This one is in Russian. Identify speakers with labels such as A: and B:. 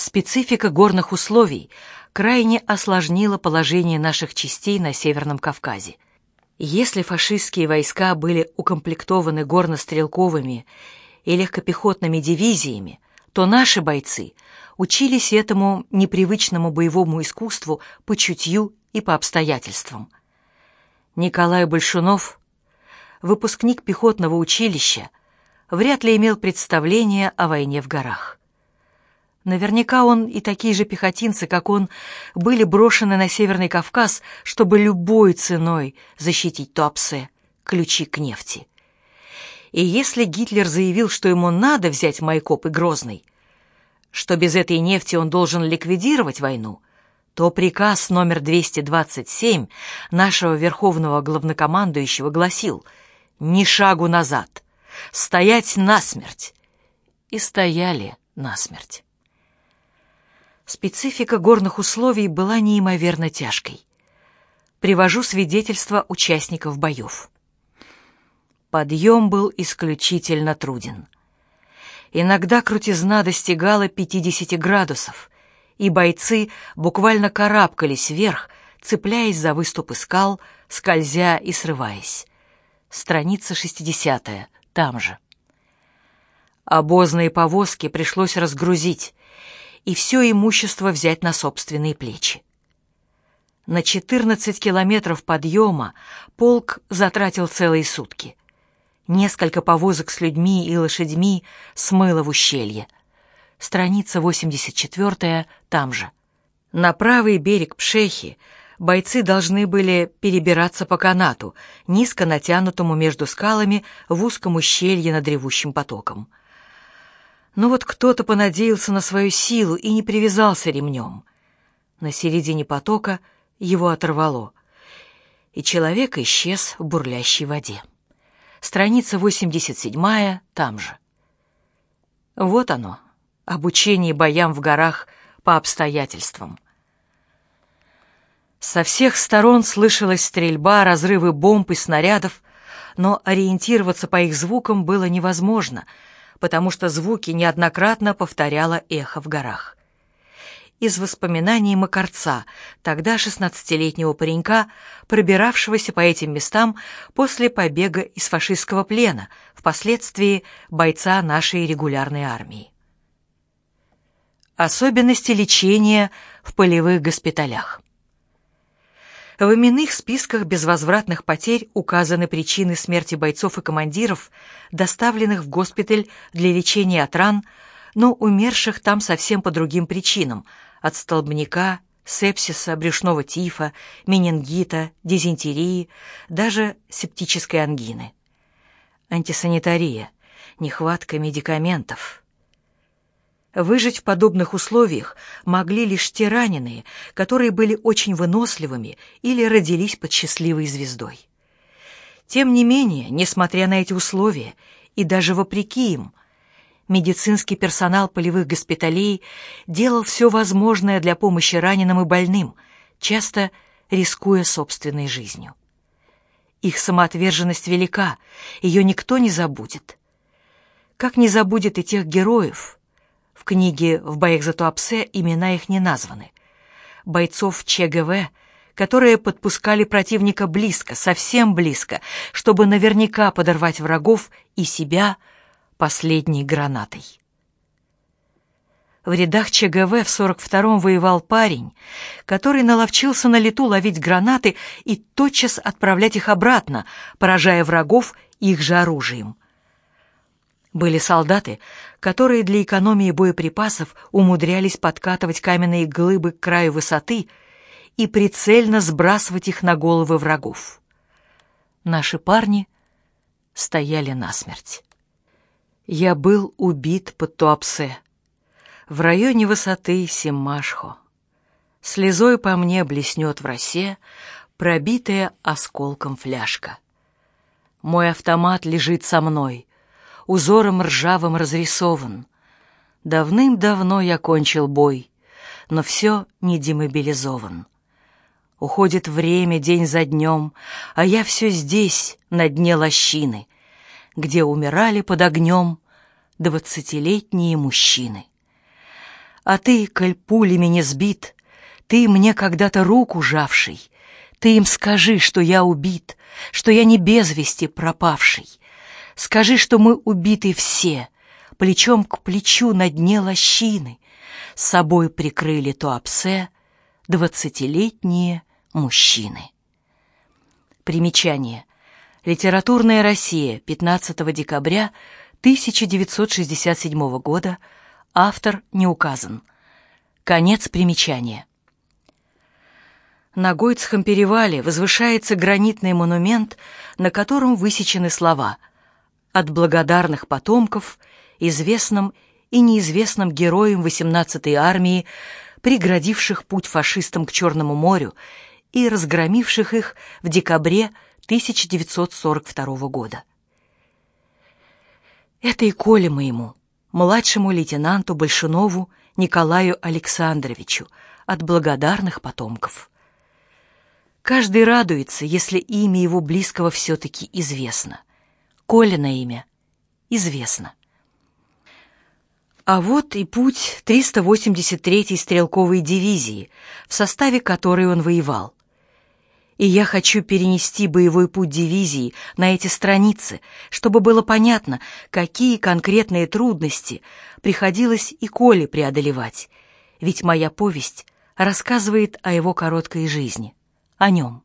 A: Специфика горных условий крайне осложнила положение наших частей на Северном Кавказе. Если фашистские войска были укомплектованы горнострелковыми и легкопехотными дивизиями, то наши бойцы учились этому непривычному боевому искусству по чутью и по обстоятельствам. Николай Большунов, выпускник пехотного училища, вряд ли имел представление о войне в горах. Наверняка он и такие же пехотинцы, как он, были брошены на Северный Кавказ, чтобы любой ценой защитить Туапсе, ключи к нефти. И если Гитлер заявил, что ему надо взять Майкоп и Грозный, что без этой нефти он должен ликвидировать войну, то приказ номер 227 нашего верховного главнокомандующего гласил «Ни шагу назад! Стоять насмерть!» И стояли насмерть. Специфика горных условий была неимоверно тяжкой. Привожу свидетельства участников боев. Подъем был исключительно труден. Иногда крутизна достигала 50 градусов, и бойцы буквально карабкались вверх, цепляясь за выступы скал, скользя и срываясь. Страница 60 там же. Обозные повозки пришлось разгрузить, и все имущество взять на собственные плечи. На 14 километров подъема полк затратил целые сутки. Несколько повозок с людьми и лошадьми смыло в ущелье. Страница 84 там же. На правый берег Пшехи бойцы должны были перебираться по канату, низко натянутому между скалами в узком ущелье над ревущим потоком. Но вот кто-то понадеялся на свою силу и не привязался ремнем. На середине потока его оторвало, и человек исчез в бурлящей воде. Страница 87 там же. Вот оно, обучение боям в горах по обстоятельствам. Со всех сторон слышалась стрельба, разрывы бомб и снарядов, но ориентироваться по их звукам было невозможно — потому что звуки неоднократно повторяло эхо в горах. Из воспоминаний Макарца, тогда шестнадцатилетнего паренька, пробиравшегося по этим местам после побега из фашистского плена, впоследствии бойца нашей регулярной армии. Особенности лечения в полевых госпиталях. В именных списках безвозвратных потерь указаны причины смерти бойцов и командиров, доставленных в госпиталь для лечения от ран, но умерших там совсем по другим причинам – от столбняка, сепсиса, брюшного тифа, менингита, дизентерии, даже септической ангины. Антисанитария, нехватка медикаментов – Выжить в подобных условиях могли лишь те раненые, которые были очень выносливыми или родились под счастливой звездой. Тем не менее, несмотря на эти условия и даже вопреки им, медицинский персонал полевых госпиталей делал все возможное для помощи раненым и больным, часто рискуя собственной жизнью. Их самоотверженность велика, ее никто не забудет. Как не забудет и тех героев, в книге «В боях за Туапсе» имена их не названы. Бойцов ЧГВ, которые подпускали противника близко, совсем близко, чтобы наверняка подорвать врагов и себя последней гранатой. В рядах ЧГВ в 42-м воевал парень, который наловчился на лету ловить гранаты и тотчас отправлять их обратно, поражая врагов их же оружием. Были солдаты, которые для экономии боеприпасов умудрялись подкатывать каменные глыбы к краю высоты и прицельно сбрасывать их на головы врагов. Наши парни стояли насмерть. Я был убит под Туапсе, в районе высоты Симмашхо. Слезой по мне блеснет в росе пробитая осколком фляжка. Мой автомат лежит со мной — узором ржавым разрисован. Давным-давно я кончил бой, но все не демобилизован. Уходит время день за днем, а я все здесь, на дне лощины, где умирали под огнем двадцатилетние мужчины. А ты, коль пулями не сбит, ты мне когда-то руку жавший, ты им скажи, что я убит, что я не без вести пропавший. Скажи, что мы убиты все, плечом к плечу на дне лощины. С собой прикрыли Туапсе двадцатилетние мужчины. Примечание. Литературная Россия, 15 декабря 1967 года. Автор не указан. Конец примечания. На Гойцхом перевале возвышается гранитный монумент, на котором высечены слова «От благодарных потомков, известным и неизвестным героям 18-й армии, преградивших путь фашистам к Черному морю и разгромивших их в декабре 1942 года». Это и Коле моему, младшему лейтенанту Большунову Николаю Александровичу, от благодарных потомков. Каждый радуется, если имя его близкого все-таки известно. Колина имя известно. А вот и путь 383-й стрелковой дивизии, в составе которой он воевал. И я хочу перенести боевой путь дивизии на эти страницы, чтобы было понятно, какие конкретные трудности приходилось и Коле преодолевать, ведь моя повесть рассказывает о его короткой жизни о нем.